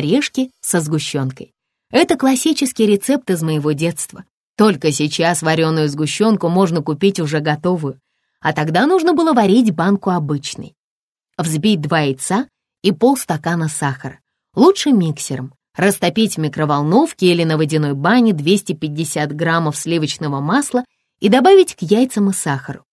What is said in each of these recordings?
орешки со сгущенкой. Это классический рецепт из моего детства. Только сейчас вареную сгущенку можно купить уже готовую, а тогда нужно было варить банку обычной. Взбить два яйца и полстакана сахара. Лучше миксером. Растопить в микроволновке или на водяной бане 250 граммов сливочного масла и добавить к яйцам и сахару.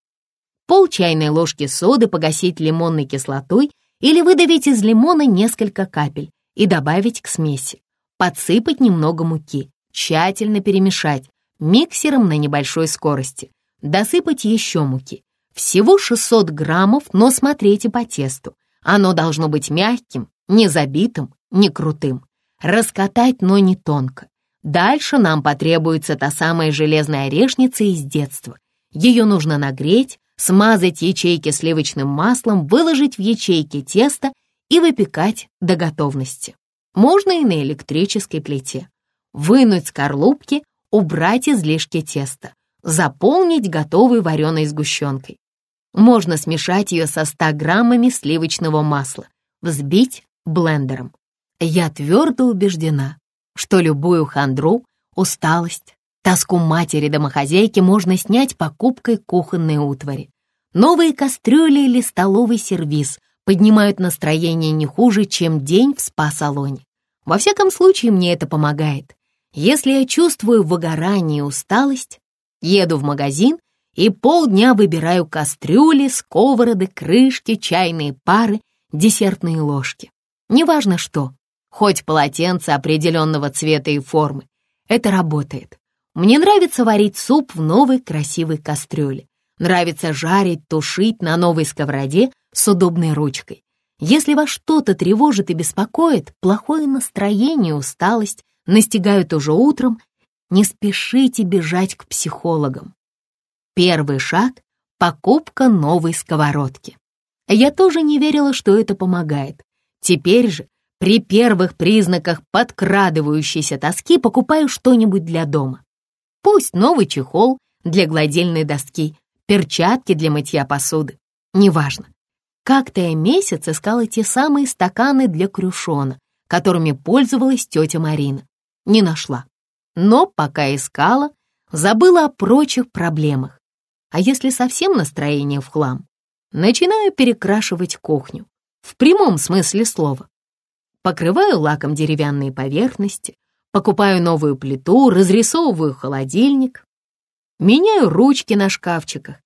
Пол чайной ложки соды погасить лимонной кислотой или выдавить из лимона несколько капель и добавить к смеси. Подсыпать немного муки, тщательно перемешать, миксером на небольшой скорости. Досыпать еще муки. Всего 600 граммов, но смотрите по тесту. Оно должно быть мягким, не забитым, не крутым. Раскатать, но не тонко. Дальше нам потребуется та самая железная орешница из детства. Ее нужно нагреть, смазать ячейки сливочным маслом, выложить в ячейки тесто и выпекать до готовности. Можно и на электрической плите. Вынуть скорлупки, убрать излишки теста, заполнить готовой вареной сгущенкой. Можно смешать ее со 100 граммами сливочного масла, взбить блендером. Я твердо убеждена, что любую хандру, усталость, тоску матери-домохозяйки можно снять покупкой кухонной утвари. Новые кастрюли или столовый сервиз поднимают настроение не хуже, чем день в спа-салоне. Во всяком случае, мне это помогает. Если я чувствую выгорание и усталость, еду в магазин и полдня выбираю кастрюли, сковороды, крышки, чайные пары, десертные ложки. Неважно что, хоть полотенце определенного цвета и формы. Это работает. Мне нравится варить суп в новой красивой кастрюле. Нравится жарить, тушить на новой сковороде с удобной ручкой. Если вас что-то тревожит и беспокоит, плохое настроение, усталость настигают уже утром, не спешите бежать к психологам. Первый шаг — покупка новой сковородки. Я тоже не верила, что это помогает. Теперь же, при первых признаках подкрадывающейся тоски, покупаю что-нибудь для дома. Пусть новый чехол для гладильной доски, перчатки для мытья посуды. Неважно. Как-то я месяц искала те самые стаканы для крюшона, которыми пользовалась тетя Марина. Не нашла. Но пока искала, забыла о прочих проблемах. А если совсем настроение в хлам, начинаю перекрашивать кухню. В прямом смысле слова. Покрываю лаком деревянные поверхности, покупаю новую плиту, разрисовываю холодильник, меняю ручки на шкафчиках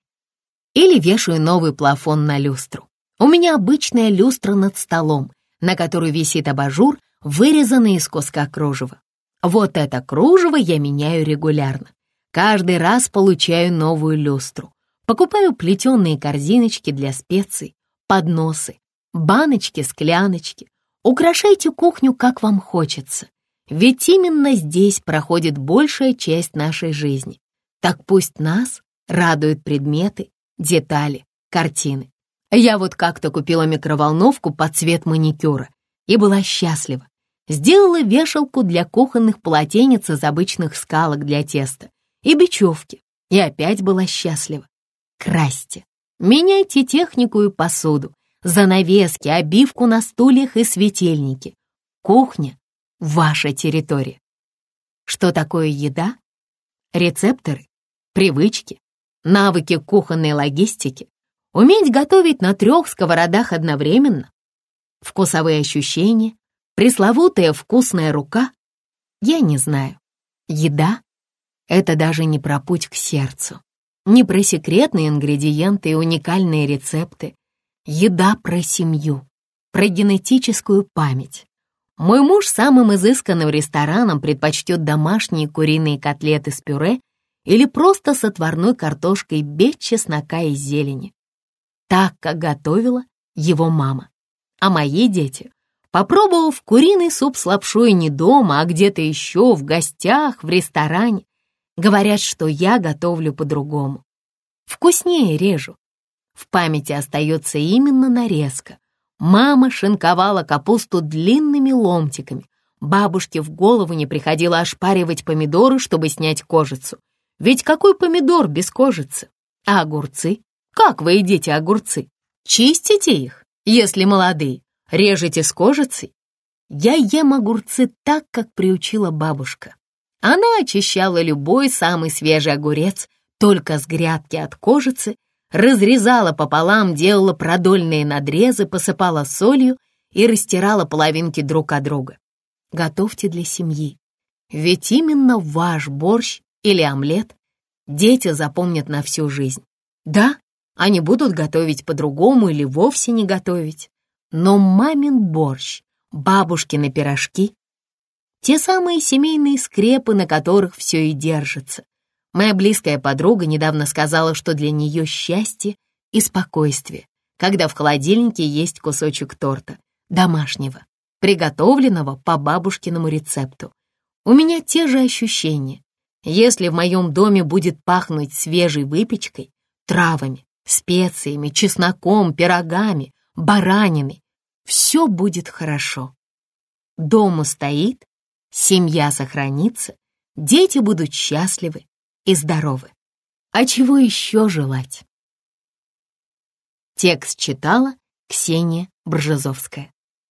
или вешаю новый плафон на люстру. У меня обычная люстра над столом, на которой висит абажур, вырезанный из куска кружева. Вот это кружево я меняю регулярно. Каждый раз получаю новую люстру. Покупаю плетеные корзиночки для специй, подносы, баночки, скляночки. Украшайте кухню, как вам хочется. Ведь именно здесь проходит большая часть нашей жизни. Так пусть нас радуют предметы, детали, картины. Я вот как-то купила микроволновку под цвет маникюра и была счастлива. Сделала вешалку для кухонных полотенец из обычных скалок для теста и бечевки, и опять была счастлива. Красьте, меняйте технику и посуду, занавески, обивку на стульях и светильники. Кухня — ваша территория. Что такое еда? Рецепторы, привычки, навыки кухонной логистики, Уметь готовить на трех сковородах одновременно? Вкусовые ощущения? Пресловутая вкусная рука? Я не знаю. Еда — это даже не про путь к сердцу, не про секретные ингредиенты и уникальные рецепты. Еда про семью, про генетическую память. Мой муж самым изысканным рестораном предпочтет домашние куриные котлеты с пюре или просто с отварной картошкой без чеснока и зелени так, как готовила его мама. А мои дети, попробовав куриный суп с лапшой не дома, а где-то еще, в гостях, в ресторане, говорят, что я готовлю по-другому. Вкуснее режу. В памяти остается именно нарезка. Мама шинковала капусту длинными ломтиками. Бабушке в голову не приходило ошпаривать помидоры, чтобы снять кожицу. Ведь какой помидор без кожицы? А огурцы? Как вы едите огурцы? Чистите их, если молодые, режете с кожицей? Я ем огурцы так, как приучила бабушка. Она очищала любой самый свежий огурец только с грядки от кожицы, разрезала пополам, делала продольные надрезы, посыпала солью и растирала половинки друг от друга. Готовьте для семьи. Ведь именно ваш борщ или омлет дети запомнят на всю жизнь. Да, они будут готовить по-другому или вовсе не готовить. Но мамин борщ, бабушкины пирожки — те самые семейные скрепы, на которых все и держится. Моя близкая подруга недавно сказала, что для нее счастье и спокойствие, когда в холодильнике есть кусочек торта, домашнего, приготовленного по бабушкиному рецепту. У меня те же ощущения. Если в моем доме будет пахнуть свежей выпечкой, травами, специями, чесноком, пирогами, бараниной, все будет хорошо. Дом устоит, семья сохранится, дети будут счастливы и здоровы. А чего еще желать? Текст читала Ксения Бржезовская.